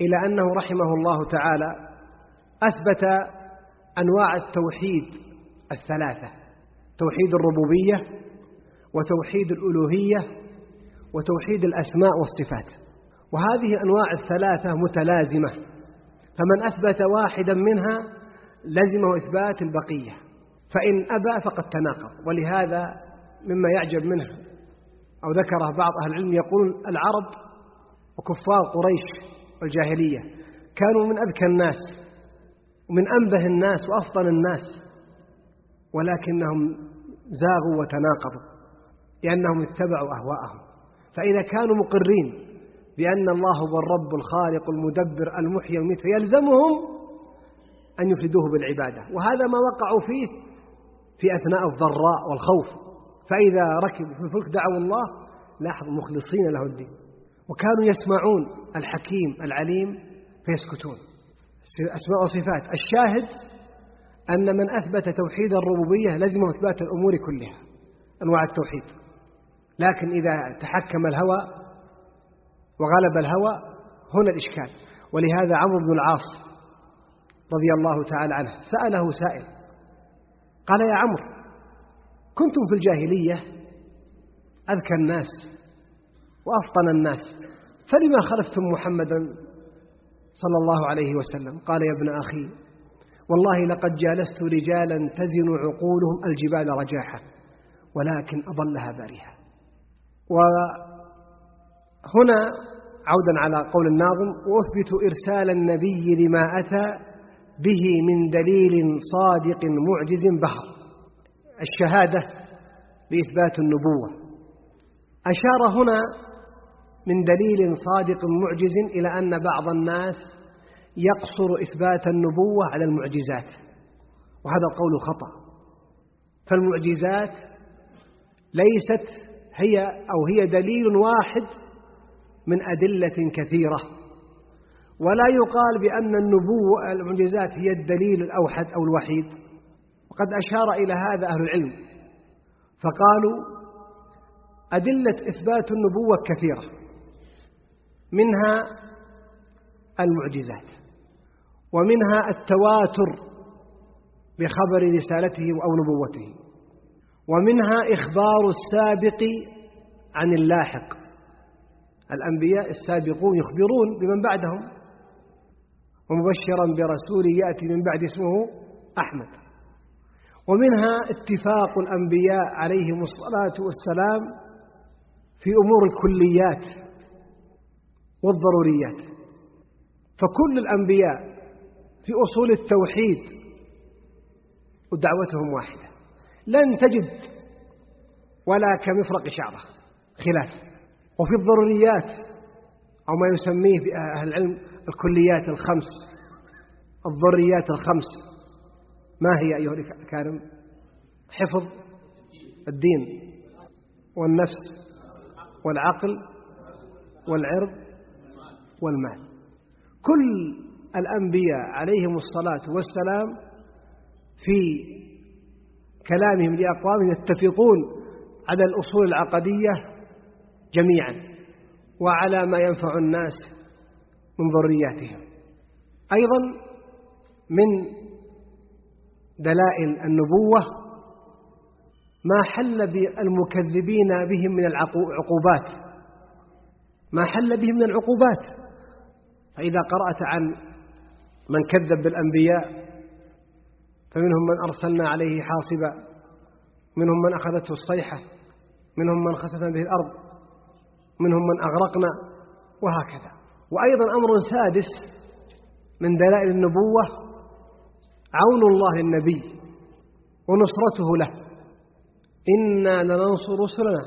إلى أنه رحمه الله تعالى أثبت أنواع التوحيد الثلاثة توحيد الربوبية وتوحيد الألوهية وتوحيد الأسماء والصفات. وهذه أنواع الثلاثة متلازمة فمن أثبت واحدا منها لزمه إثبات البقية فإن أبى فقد تناقض. ولهذا مما يعجب منه أو ذكره بعض أهل العلم يقول العرب وكفار قريش والجاهلية كانوا من أذكى الناس ومن أنبه الناس وأفضل الناس ولكنهم زاغوا وتناقضوا لأنهم اتبعوا أهواءهم. فإذا كانوا مقرين بأن الله هو الرب الخالق المدبر المحيي الميت فيلزمهم أن يفردوه بالعبادة. وهذا ما وقعوا فيه في أثناء الضراء والخوف. فإذا ركبوا في الفلك دعوا الله لاحظ مخلصين له الدين. وكانوا يسمعون الحكيم العليم فيسكتون. أسماء وصفات. الشاهد أن من أثبت توحيد الربوبية لزم إثبات الأمور كلها. أنواع التوحيد. لكن إذا تحكم الهوى وغلب الهوى هنا الإشكال. ولهذا عمرو بن العاص رضي الله تعالى عنه سأله سائل قال يا عمرو كنتم في الجاهلية أذكى الناس وأفطن الناس فلما خلفتم محمدا صلى الله عليه وسلم؟ قال يا ابن أخي والله لقد جالست رجالا تزن عقولهم الجبال رجاحة ولكن أضلها بارهة. وهنا عودا على قول الناظم وأثبت إرسال النبي لما أتى به من دليل صادق معجز بهر الشهادة بإثبات النبوة. أشار هنا من دليل صادق معجز إلى أن بعض الناس يقصر إثبات النبوة على المعجزات وهذا القول خطأ. فالمعجزات ليست هي أو هي دليل واحد من أدلة كثيرة. ولا يقال بأن النبوة المعجزات هي الدليل الأوحد أو الوحيد. وقد أشار إلى هذا أهل العلم فقالوا أدلة إثبات النبوة كثيرة منها المعجزات ومنها التواتر بخبر رسالته أو نبوته ومنها إخبار السابق عن اللاحق. الأنبياء السابقون يخبرون بمن بعدهم ومبشرا برسول يأتي من بعد اسمه أحمد. ومنها اتفاق الأنبياء عليهم الصلاة والسلام في أمور الكليات والضروريات. فكل الأنبياء في أصول التوحيد ودعوتهم واحدة. لن تجد ولا كمفرق شعرة خلاف. وفي الضروريات أو ما يسميه في أهل العلم الكليات الخمس الضروريات الخمس. ما هي أيها الكارم حفظ الدين والنفس والعقل والعرض والمال. كل الأنبياء عليهم الصلاة والسلام في كلامهم لأقوامهم يتفقون على الأصول العقدية جميعا وعلى ما ينفع الناس من ذرياتهم. أيضا من دلائل النبوة ما حل بالمكذبين بهم من العقوبات ما حل بهم من العقوبات. فإذا قرأت عن من كذب بالأنبياء فمنهم من أرسلنا عليه حاصبا منهم من أخذته الصيحة منهم من خسفنا به الأرض منهم من أغرقنا وهكذا. وأيضا أمر سادس من دلائل النبوة عون الله للنبي ونصرته له. إنا لننصر رسلنا.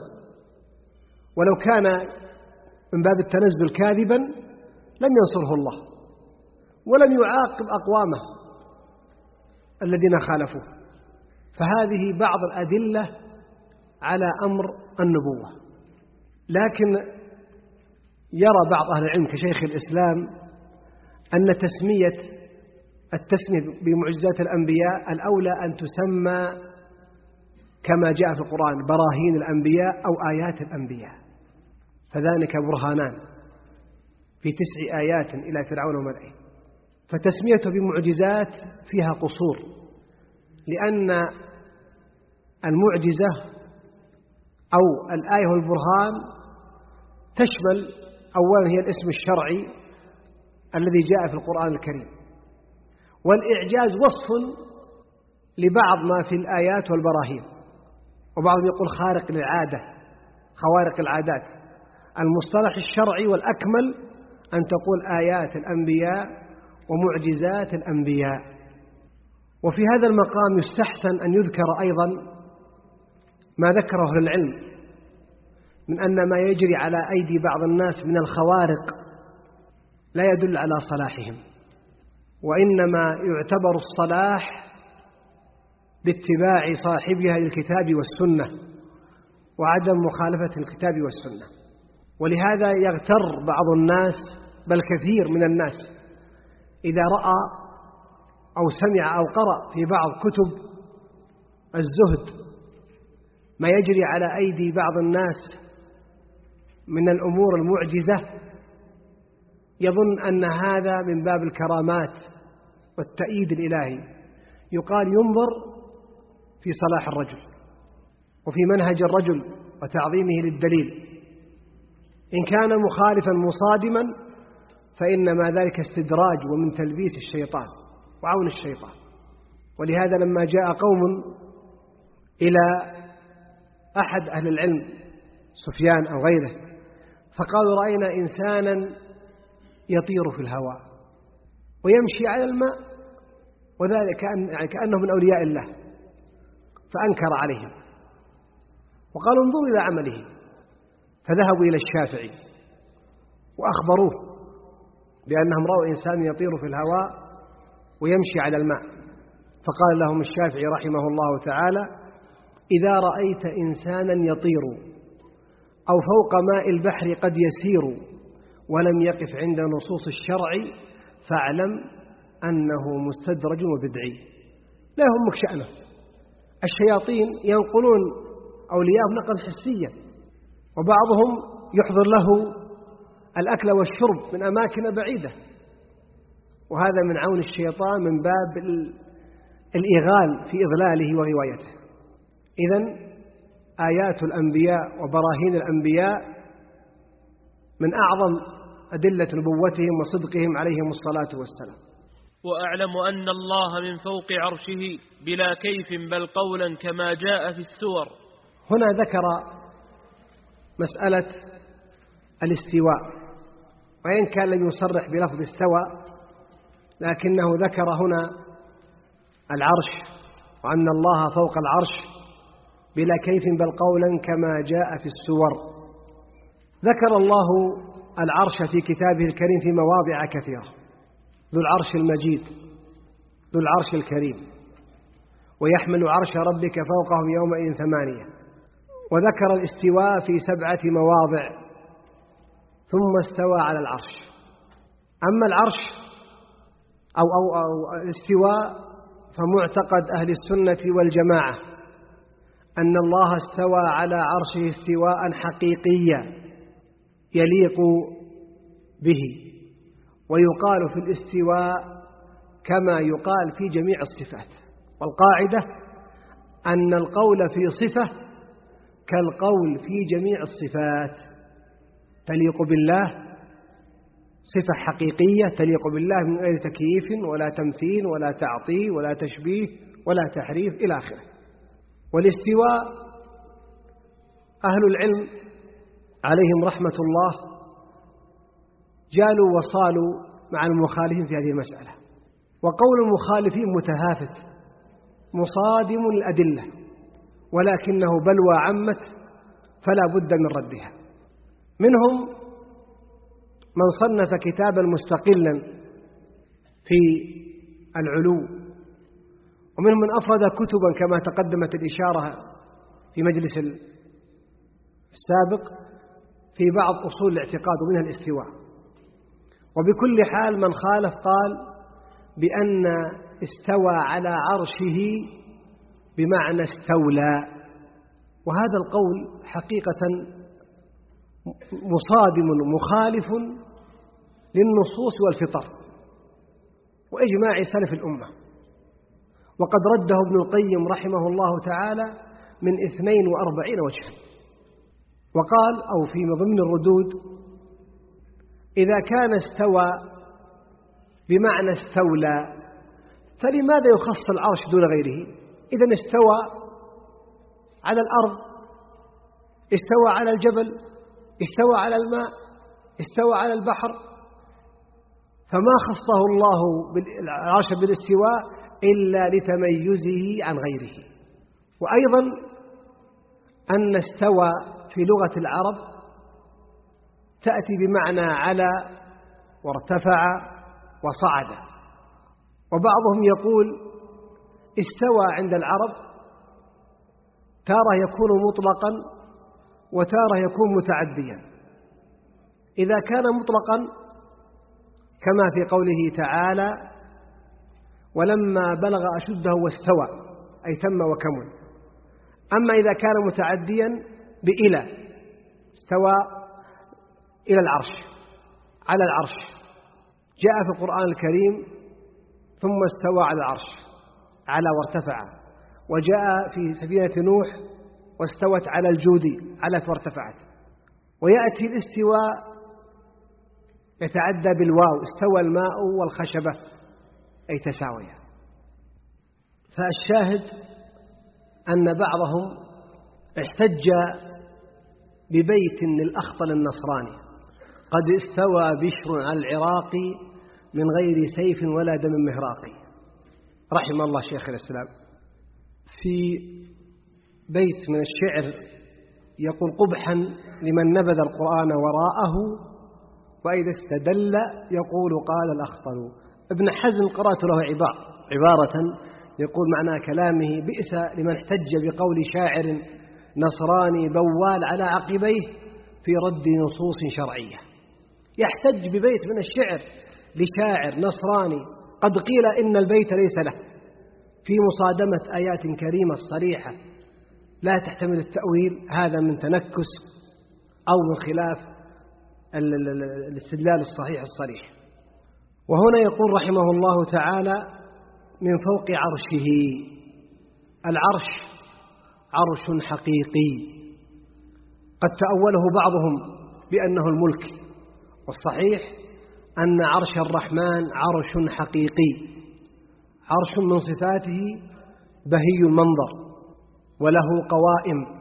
ولو كان من باب التنزل كاذبا لم ينصره الله. ولم يعاقب أقوامه الذين خالفوه. فهذه بعض الأدلة على أمر النبوة. لكن يرى بعض أهل العلم كشيخ الإسلام أن تسمية التسمية بمعجزات الأنبياء الأولى أن تسمى كما جاء في القرآن براهين الأنبياء أو آيات الأنبياء. فذلك برهانان في تسع آيات إلى فرعون وملئه. فتسميته بمعجزات فيها قصور لأن المعجزة أو الآية والبرهان تشمل أولا هي الاسم الشرعي الذي جاء في القرآن الكريم. والإعجاز وصف لبعض ما في الآيات والبراهين. وبعضهم يقول خارق للعادة خوارق العادات. المصطلح الشرعي والأكمل أن تقول آيات الأنبياء ومعجزات الأنبياء. وفي هذا المقام يستحسن أن يذكر أيضا ما ذكره العلم من أن ما يجري على أيدي بعض الناس من الخوارق لا يدل على صلاحهم. وإنما يعتبر الصلاح باتباع صاحبها للكتاب والسنة وعدم مخالفة الكتاب والسنة. ولهذا يغتر بعض الناس بل كثير من الناس إذا رأى أو سمع أو قرأ في بعض كتب الزهد. ما يجري على أيدي بعض الناس من الأمور المعجزة يظن أن هذا من باب الكرامات والتأييد الإلهي. يقال ينظر في صلاح الرجل وفي منهج الرجل وتعظيمه للدليل. إن كان مخالفا مصادما فإنما ذلك استدراج ومن تلبيس الشيطان وعون الشيطان. ولهذا لما جاء قوم إلى أحد أهل العلم سفيان أو غيره فقالوا رأينا إنسانا يطير في الهواء ويمشي على الماء وذلك يعني كأنه من أولياء الله فأنكر عليهم. وقالوا انظروا إلى عمله. فذهبوا إلى الشافعي وأخبروه بأنهم رأوا إنسان يطير في الهواء ويمشي على الماء. فقال لهم الشافعي رحمه الله تعالى إذا رأيت إنسانا يطير أو فوق ماء البحر قد يسير ولم يقف عند نصوص الشرع فاعلم أنه مستدرج وبدعي. لا يهمك شأنه. الشياطين ينقلون أولياءهم نقل حسيا وبعضهم يحضر له الأكل والشرب من أماكن بعيدة. وهذا من عون الشيطان من باب الإغال في إضلاله وغوايته. إذا آيات الأنبياء وبراهين الأنبياء من أعظم أدلة نبوتهم وصدقهم عليهم الصلاة والسلام. وأعلم أن الله من فوق عرشه بلا كيف بل قولا كما جاء في السور. هنا ذكر مسألة الاستواء وإن كان لم يصرح بلفظ استوى لكنه ذكر هنا العرش وأن الله فوق العرش بلا كيف بل قولا كما جاء في السور. ذكر الله العرش في كتابه الكريم في مواضع كثيرة. ذو العرش المجيد ذو العرش الكريم. ويحمل عرش ربك فوقهم يومئذ ثمانية. وذكر الاستواء في سبعة مواضع. ثم استوى على العرش. أما العرش أو, أو, أو الاستواء فمعتقد أهل السنة والجماعة أن الله استوى على عرشه استواء حقيقيا. يليق به ويقال في الاستواء كما يقال في جميع الصفات. والقاعدة أن القول في صفة كالقول في جميع الصفات. تليق بالله صفة حقيقية تليق بالله من غير تكييف ولا تمثيل ولا تعطيل ولا تشبيه ولا تحريف إلى آخره. والاستواء أهل العلم عليهم رحمة الله جالوا وصالوا مع المخالفين في هذه المسألة. وقول المخالفين متهافت مصادم الأدلة ولكنه بلوى عمت فلا بد من ردها. منهم من صنف كتابا مستقلا في العلو ومنهم من أفرد كتبا كما تقدمت الإشارة في مجلس السابق. في بعض أصول الاعتقاد ومنها الاستواء. وبكل حال من خالف قال بأن استوى على عرشه بمعنى استولى. وهذا القول حقيقة مصادم مخالف للنصوص والفطر وإجماع سلف الأمة. وقد رده ابن القيم رحمه الله تعالى من اثنين وأربعين وجها. وقال أو في ضمن الردود إذا كان استوى بمعنى استولى فلماذا يخص العرش دون غيره؟ إذا استوى على الأرض استوى على الجبل استوى على الماء استوى على البحر. فما خصه الله العرش بالاستواء إلا لتميزه عن غيره. وأيضا أن استوى في لغة العرب تأتي بمعنى على وارتفع وصعد. وبعضهم يقول استوى عند العرب تارة يكون مطلقا وتارة يكون متعديا. إذا كان مطلقا كما في قوله تعالى ولما بلغ أشده واستوى أي تم وكمل. أما إذا كان متعديا بإلى استوى إلى العرش على العرش. جاء في القرآن الكريم ثم استوى على العرش على وارتفع. وجاء في سفينة نوح واستوت على الجود علت وارتفعت. ويأتي الاستواء يتعدى بالواو استوى الماء والخشبة أي تساويا. فالشاهد أن بعضهم احتج ببيت للأخطل النصراني. قد استوى بشر على العراق من غير سيف ولا دم مهراقي رحم الله شيخ الإسلام. في بيت من الشعر يقول قبحا لمن نبذ القرآن وراءه وإذا استدل يقول قال الأخطل. ابن حزم قرأت له عبارة يقول معنى كلامه بئس لمن احتج بقول شاعر نصراني بوال على عقبيه في رد نصوص شرعية. يحتج ببيت من الشعر لشاعر نصراني قد قيل إن البيت ليس له. في مصادمة آيات كريمة صريحة لا تحتمل التأويل هذا من تنكس أو من خلاف الاستدلال الصحيح الصريح. وهنا يقول رحمه الله تعالى من فوق عرشه. العرش عرش حقيقي. قد تأوله بعضهم بأنه الملك والصحيح أن عرش الرحمن عرش حقيقي. عرش من صفاته بهي المنظر وله قوائم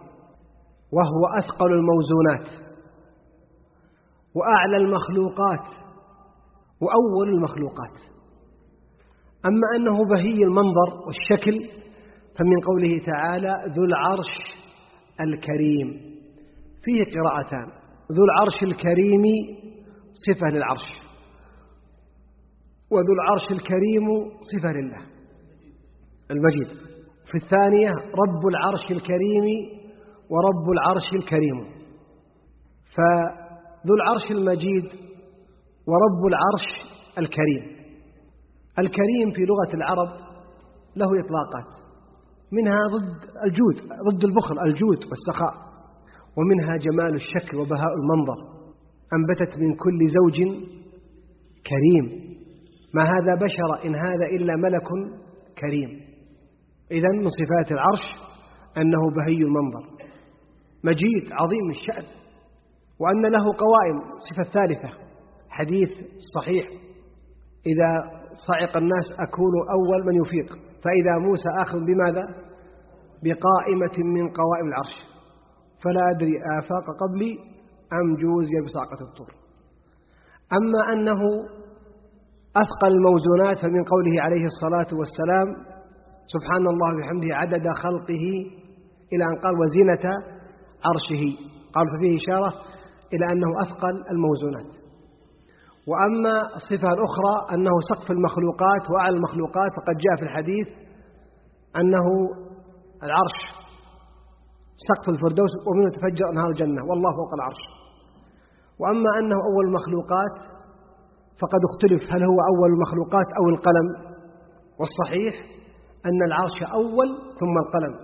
وهو أثقل الموزونات وأعلى المخلوقات وأول المخلوقات. أما أنه بهي المنظر والشكل فمن قوله تعالى ذو العرش الكريم. فيه قراءتان. ذو العرش الكريم صفة للعرش. وذو العرش الكريم صفة لله. المجيد. في الثانية رب العرش الكريم ورب العرش الكريم. فذو العرش المجيد ورب العرش الكريم. الكريم في لغة العرب له إطلاقات منها ضد الجود ضد البخل الجود والسخاء. ومنها جمال الشكل وبهاء المنظر. أنبتت من كل زوج كريم. ما هذا بشر إن هذا إلا ملك كريم. إذا من صفات العرش أنه بهي المنظر. مجيد عظيم الشأن. وأن له قوائم صفة ثالثة. حديث صحيح. إذا صعق الناس أكون أول من يفيق. فإذا موسى آخذ بماذا؟ بقائمة من قوائم العرش. فلا أدري آفاق قبلي أم جوزي بساقة الطور. أما أنه أثقل الموزونات فمن قوله عليه الصلاة والسلام سبحان الله بحمده عدد خلقه إلى أن قال وزنة عرشه. قال ففيه إشارة إلى أنه أثقل الموزونات. وأما الصفة الأخرى أنه سقف المخلوقات وأعلى المخلوقات فقد جاء في الحديث أنه العرش سقف الفردوس ومنه تفجر أنهار الجنة والله فوق العرش. وأما أنه أول المخلوقات فقد اختلف هل هو أول المخلوقات أو القلم. والصحيح أن العرش أول ثم القلم.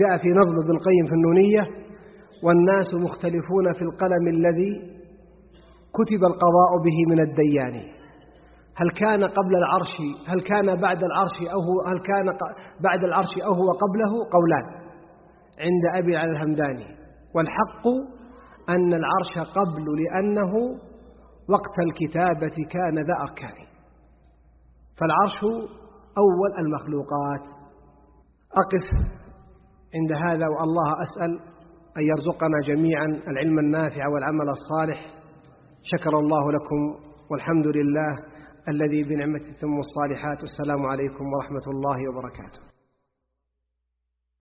جاء في نظم ابن القيم في النونية والناس مختلفون في القلم الذي كتب القضاء به من الديان. هل كان قبل العرش هل كان بعد العرش أو هو هل كان بعد العرش أو هو قبله؟ قولان. عند أبي على الهمداني. والحق أن العرش قبل لأنه وقت الكتابة كان ذا أركان. فالعرش أول المخلوقات. أقف عند هذا والله أسأل أن يرزقنا جميعا العلم النافع والعمل الصالح. شكر الله لكم والحمد لله الذي بنعمته ثم الصالحات. السلام عليكم ورحمة الله وبركاته.